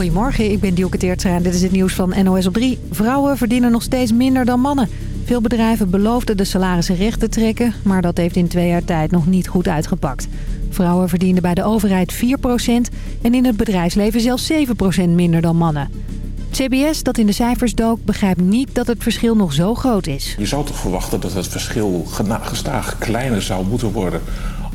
Goedemorgen, ik ben Dielke Teertstra en dit is het nieuws van NOS op 3. Vrouwen verdienen nog steeds minder dan mannen. Veel bedrijven beloofden de salarissen recht te trekken... maar dat heeft in twee jaar tijd nog niet goed uitgepakt. Vrouwen verdienen bij de overheid 4% en in het bedrijfsleven zelfs 7% minder dan mannen. CBS, dat in de cijfers dook, begrijpt niet dat het verschil nog zo groot is. Je zou toch verwachten dat het verschil gestaag kleiner zou moeten worden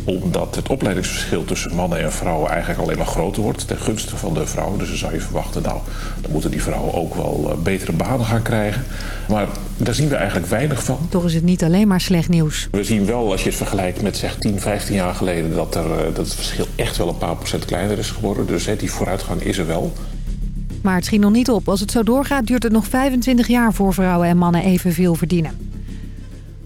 omdat het opleidingsverschil tussen mannen en vrouwen eigenlijk alleen maar groter wordt ten gunste van de vrouwen. Dus dan zou je verwachten, nou, dan moeten die vrouwen ook wel eh, betere banen gaan krijgen. Maar daar zien we eigenlijk weinig van. Toch is het niet alleen maar slecht nieuws. We zien wel, als je het vergelijkt met zeg 10, 15 jaar geleden, dat, er, eh, dat het verschil echt wel een paar procent kleiner is geworden. Dus die vooruitgang is er wel. Maar het schiet nog niet op. Als het zo doorgaat duurt het nog 25 jaar voor vrouwen en mannen evenveel verdienen.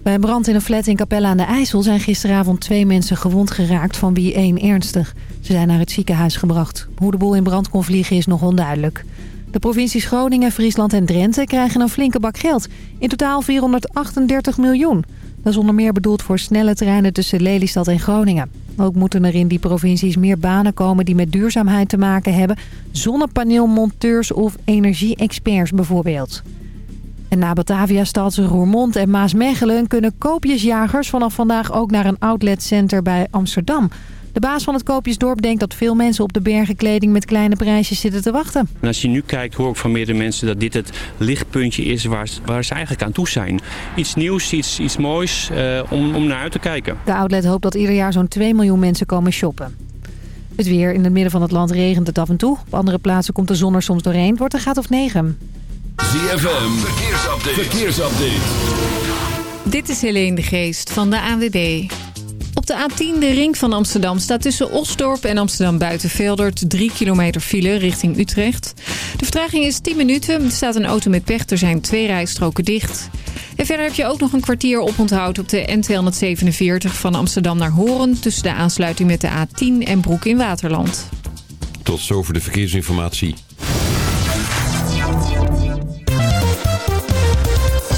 Bij een brand in een flat in Capelle aan de IJssel zijn gisteravond twee mensen gewond geraakt, van wie één ernstig. Ze zijn naar het ziekenhuis gebracht. Hoe de boel in brand kon vliegen is nog onduidelijk. De provincies Groningen, Friesland en Drenthe krijgen een flinke bak geld. In totaal 438 miljoen. Dat is onder meer bedoeld voor snelle treinen tussen Lelystad en Groningen. Ook moeten er in die provincies meer banen komen die met duurzaamheid te maken hebben. Zonnepaneelmonteurs of energie-experts bijvoorbeeld. En na Batavia-stad Roermond en Maasmechelen kunnen koopjesjagers vanaf vandaag ook naar een outletcenter bij Amsterdam. De baas van het Koopjesdorp denkt dat veel mensen op de bergen kleding met kleine prijsjes zitten te wachten. En als je nu kijkt hoor ik van meerdere mensen dat dit het lichtpuntje is waar, waar ze eigenlijk aan toe zijn. Iets nieuws, iets, iets moois uh, om, om naar uit te kijken. De outlet hoopt dat ieder jaar zo'n 2 miljoen mensen komen shoppen. Het weer in het midden van het land regent het af en toe. Op andere plaatsen komt de zon er soms doorheen. Het wordt een graad of 9. ZFM, verkeersupdate. verkeersupdate. Dit is Helene de Geest van de ANWB. Op de A10, de ring van Amsterdam, staat tussen Osdorp en Amsterdam Buitenveldert 3 kilometer file richting Utrecht. De vertraging is 10 minuten. Er staat een auto met pech. Er zijn twee rijstroken dicht. En verder heb je ook nog een kwartier oponthoud op de N247 van Amsterdam naar Horen... tussen de aansluiting met de A10 en Broek in Waterland. Tot zover de verkeersinformatie.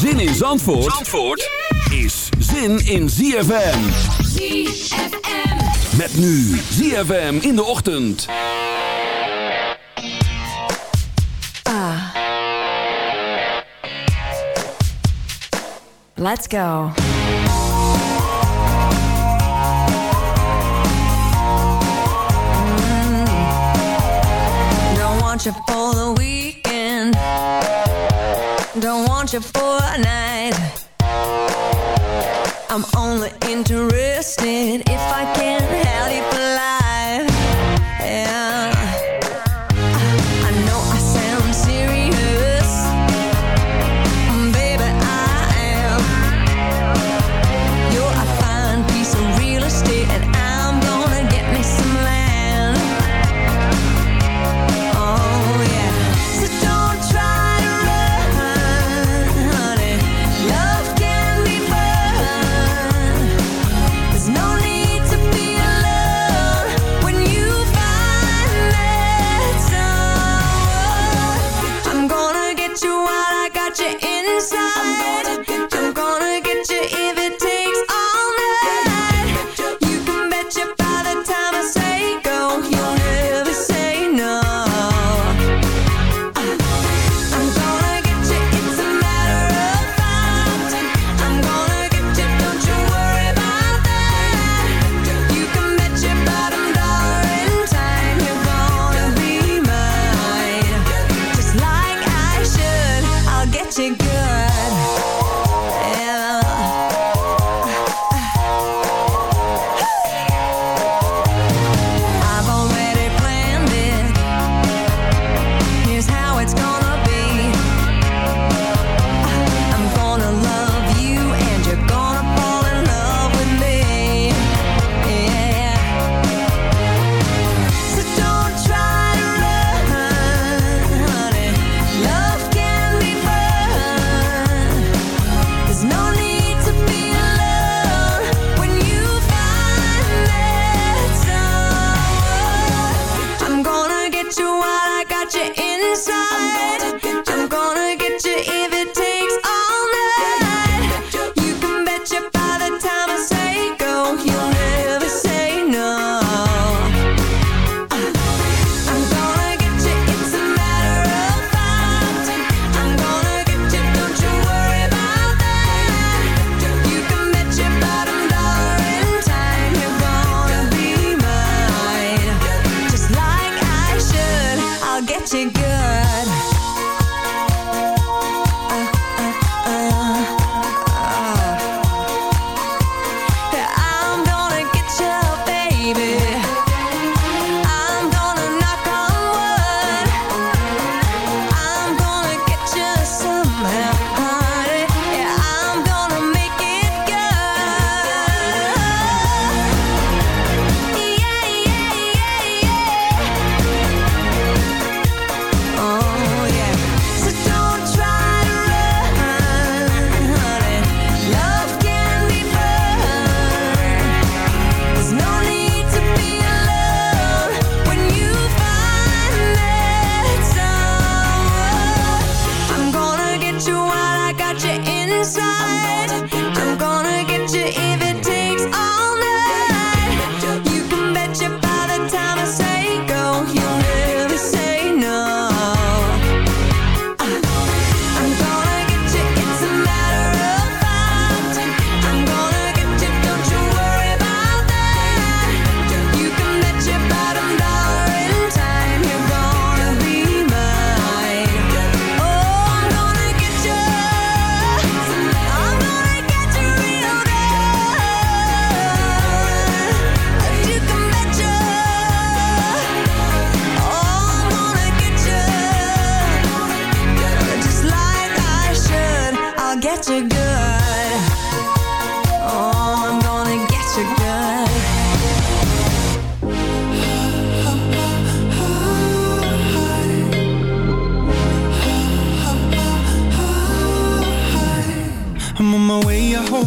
Zin in Zandvoort, Zandvoort is zin in ZFM. ZFM. Met nu ZFM in de ochtend. Ah. Let's go. Mm. Don't want you for the weekend. Don't want you for a night. I'm only interested if I can have you for life. Yeah.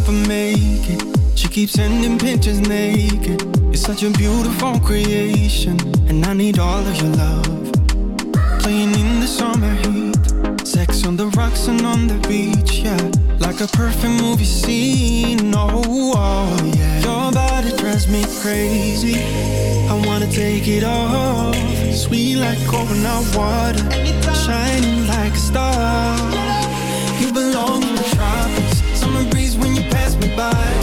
help make it. She keeps sending pictures naked. You're such a beautiful creation, and I need all of your love. Playing in the summer heat, sex on the rocks and on the beach, yeah. Like a perfect movie scene, oh, oh yeah. Your body drives me crazy. I wanna take it off. Sweet like coconut water, shining like a star. You belong high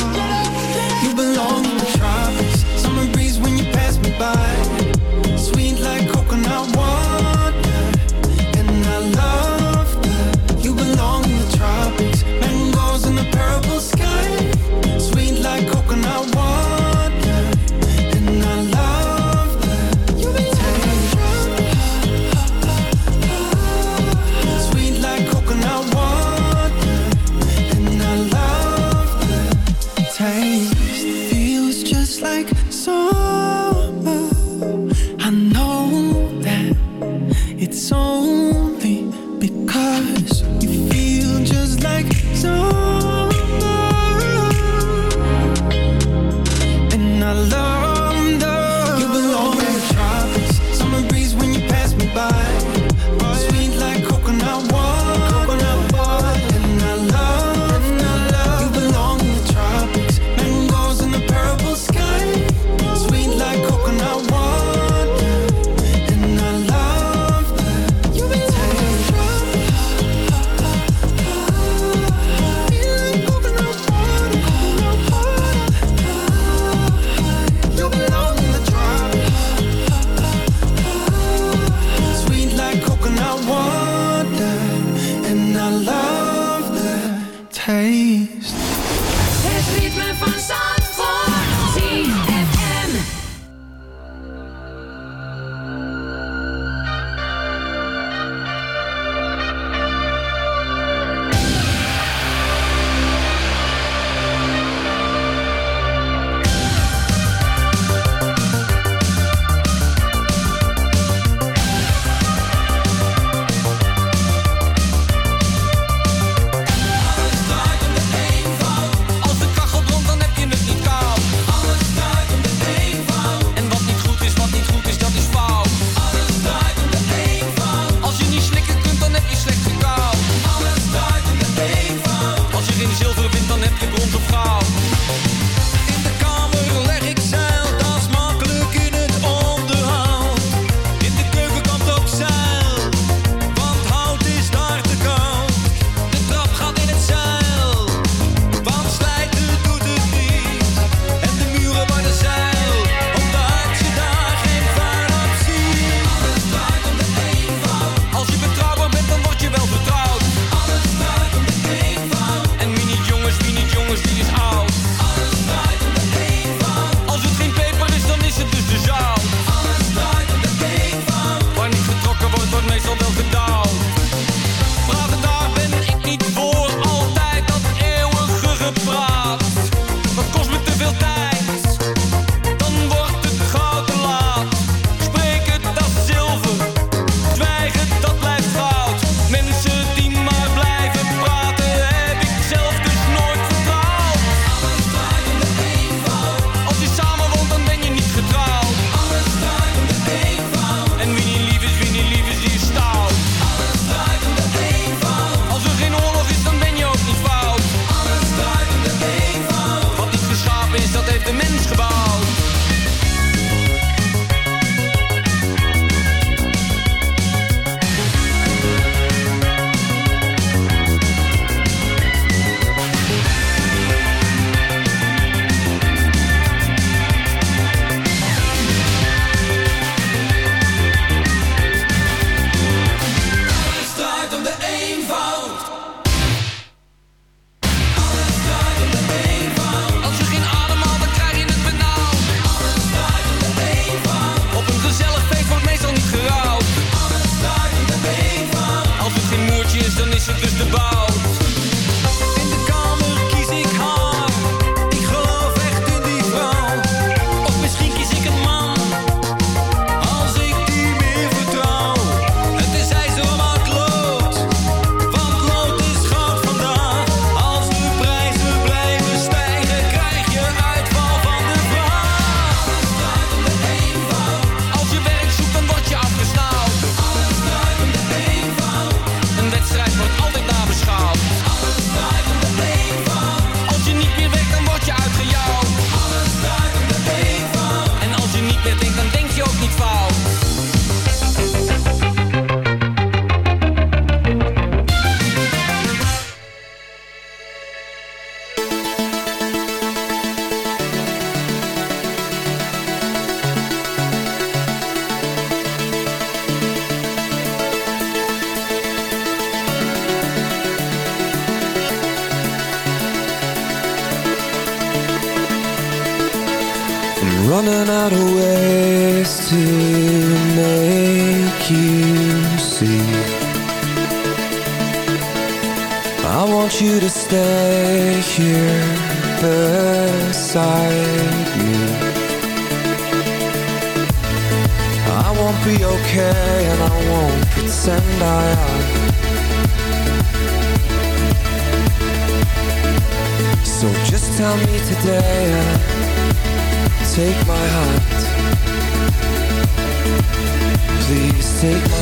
Take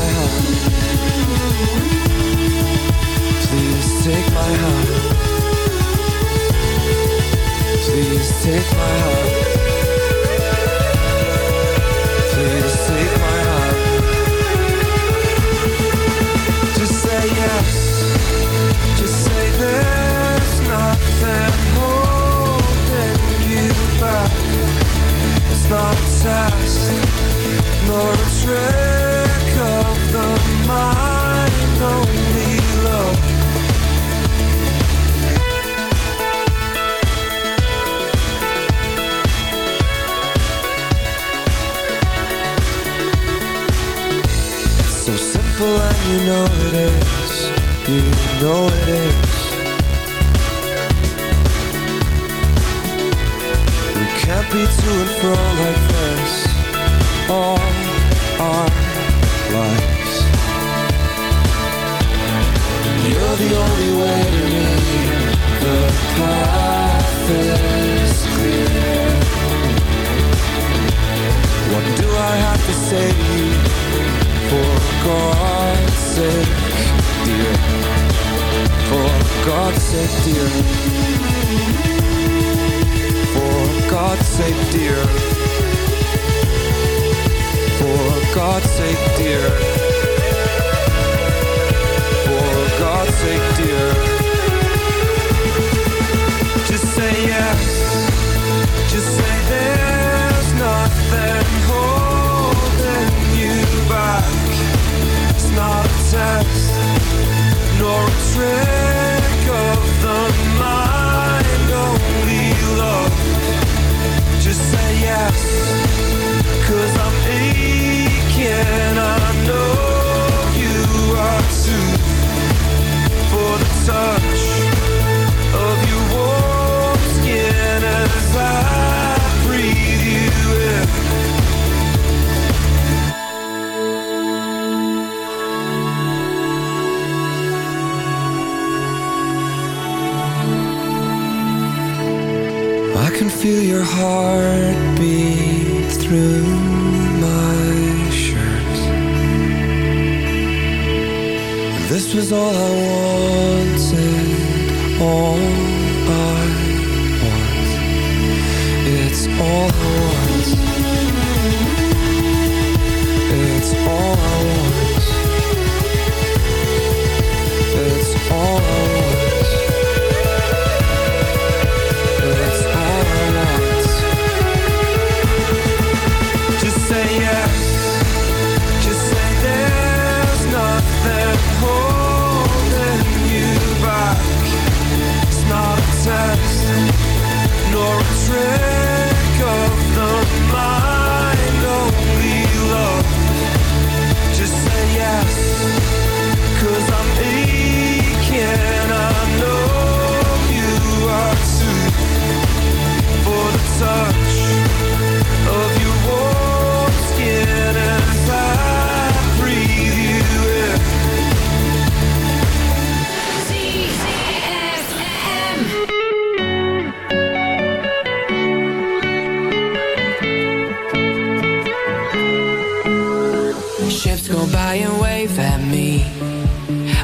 Ships go by and wave at me.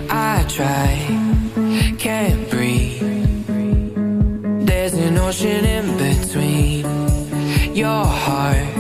I try, can't breathe. There's an ocean in between your heart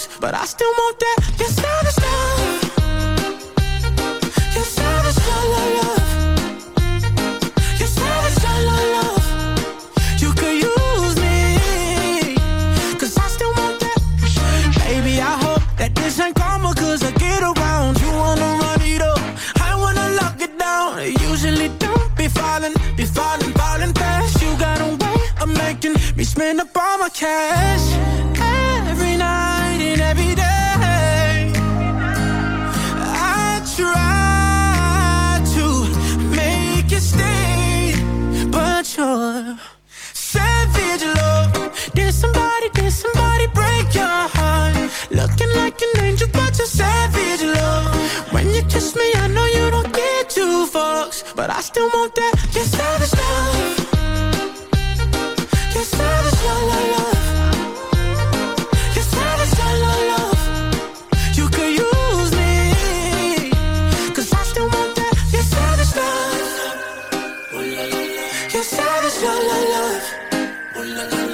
drugs, but I still want that. Your savage love. Your savage love, love. You could use I still want that. Baby, I hope that this ain't I get around. You wanna run it up, I wanna lock it down. Usually don't be falling, be falling, falling fast. You got a way of making me spend up all my cash But I still want that, your savage love Your savage love, love, love Your savage love, love, love. You could use me. Cause I still want that, your savage love Your savage love, love, love.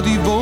die boom.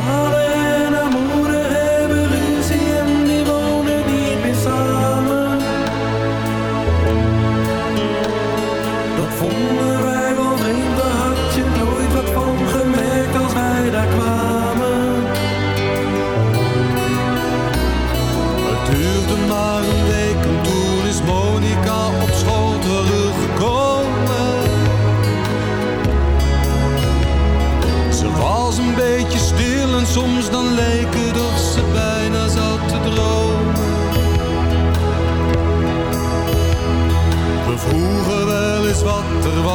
far away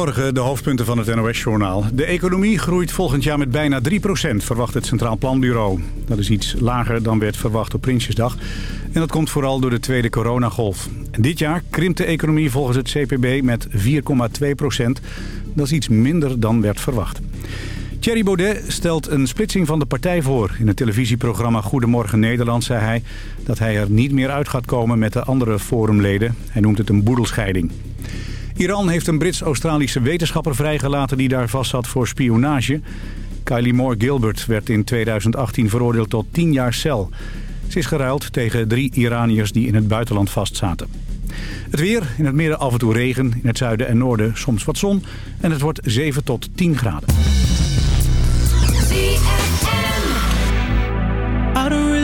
Goedemorgen, de hoofdpunten van het NOS-journaal. De economie groeit volgend jaar met bijna 3% verwacht het Centraal Planbureau. Dat is iets lager dan werd verwacht op Prinsjesdag. En dat komt vooral door de tweede coronagolf. En dit jaar krimpt de economie volgens het CPB met 4,2% Dat is iets minder dan werd verwacht. Thierry Baudet stelt een splitsing van de partij voor. In het televisieprogramma Goedemorgen Nederland zei hij dat hij er niet meer uit gaat komen met de andere forumleden. Hij noemt het een boedelscheiding. Iran heeft een Brits-Australische wetenschapper vrijgelaten die daar vast zat voor spionage. Kylie Moore Gilbert werd in 2018 veroordeeld tot 10 jaar cel. Ze is geruild tegen drie Iraniërs die in het buitenland vastzaten. Het weer, in het midden af en toe regen, in het zuiden en noorden soms wat zon. En het wordt 7 tot 10 graden.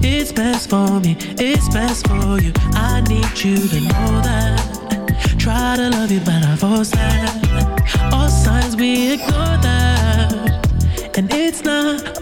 It's best for me, it's best for you. I need you to know that. Try to love you, but I force that. All signs we ignore that. And it's not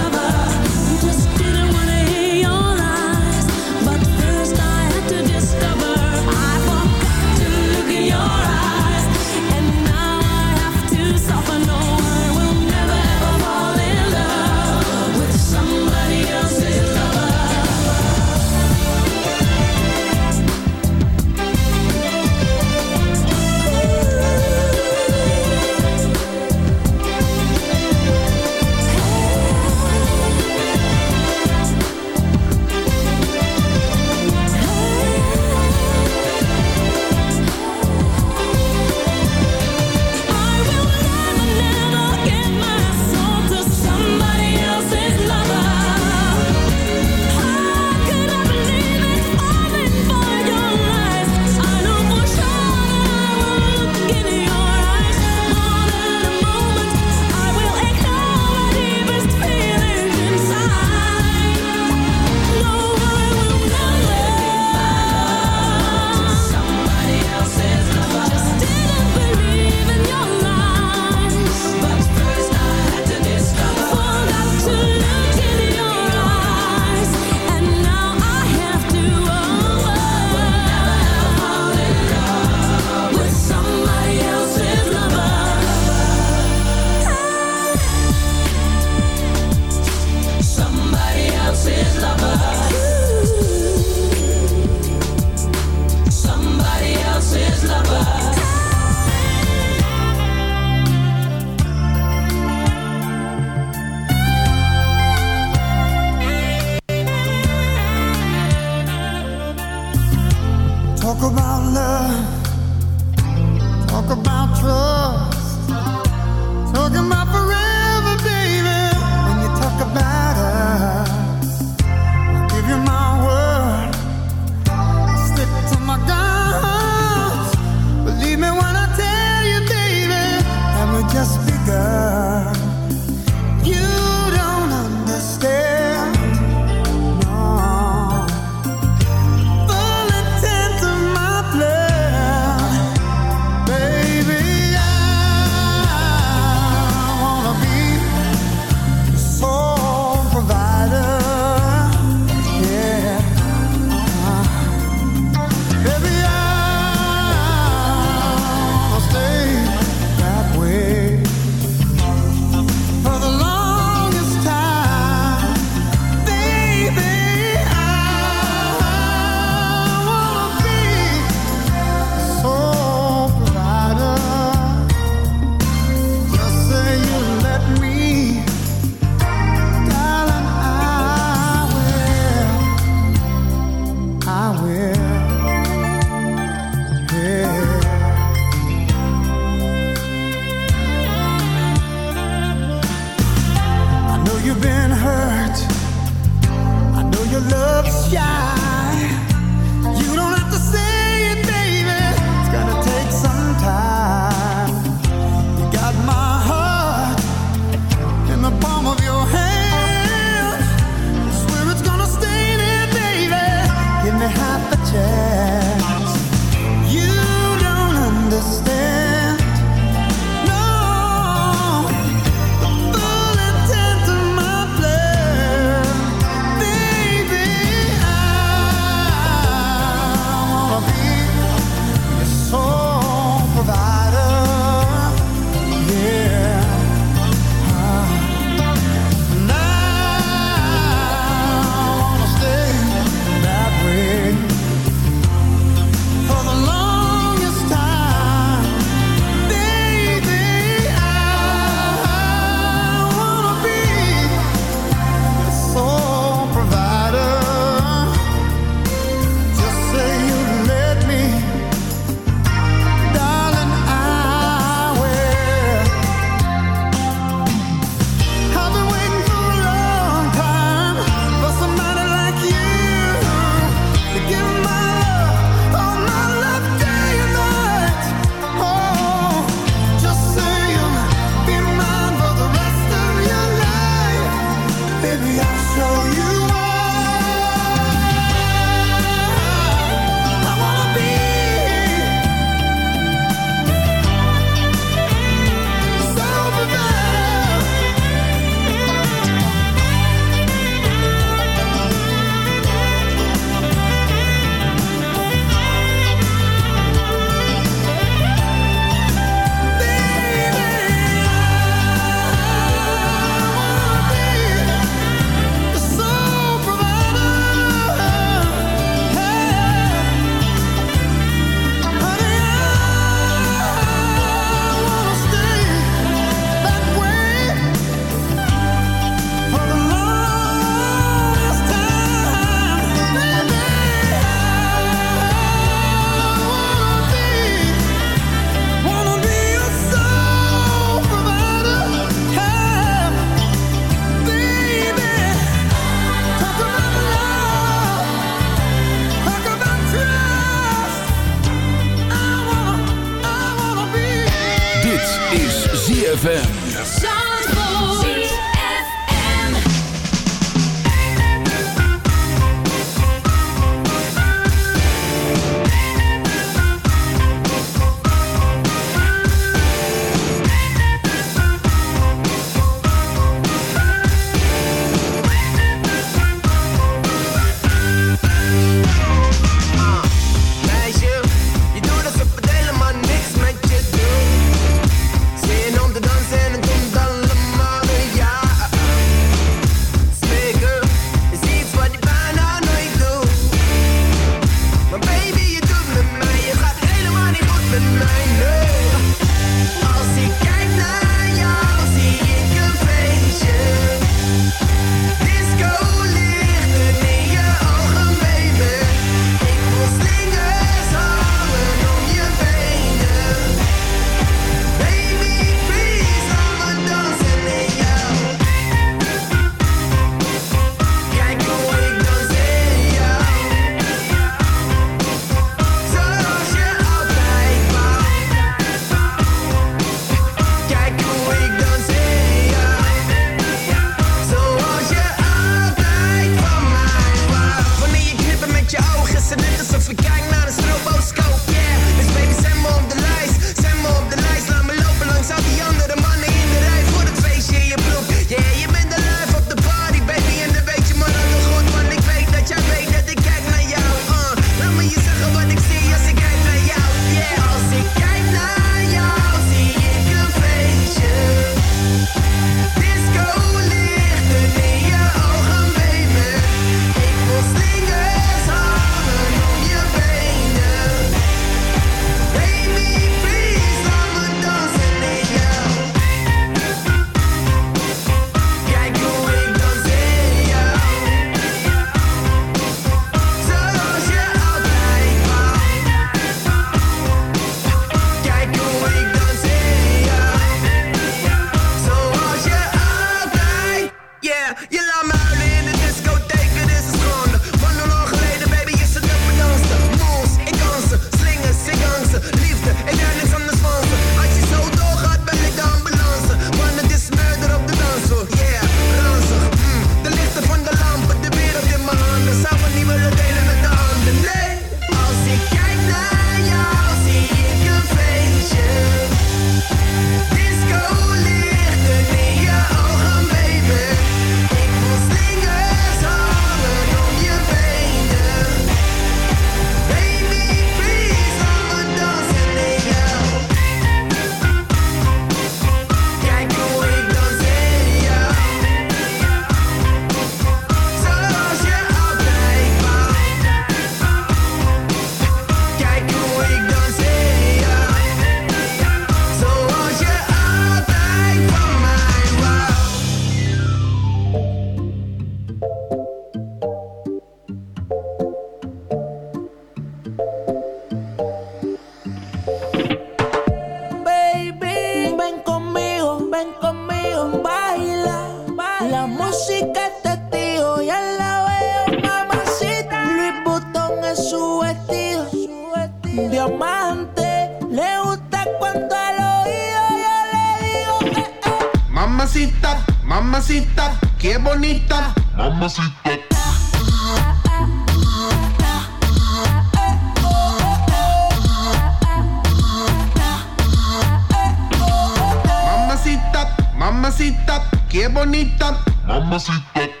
Mamacita, mamacita, qué bonita. Mamacita.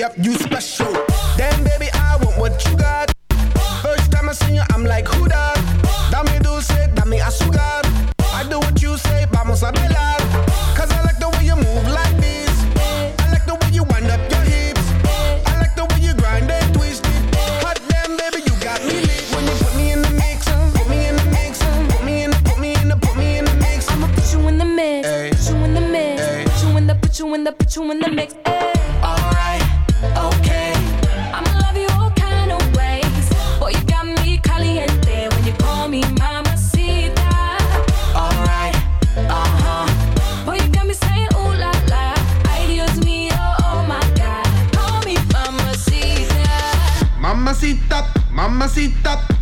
yep, you special. Then baby, I want what you got. First time I seen you, I'm like, who that? Dame dulce, dame azúcar. I do what you say, vamos a bailar. Cause I like the way you move like this. I like the way you wind up your hips. I like the way you grind and twist it. Hot damn, baby, you got me lit. When you put me in the mix, put me in the mix, put me in, put me in, the, put me in the mix. I'ma put you in the mix, put you in the mix, put you in the, put you in the, put you in the mix.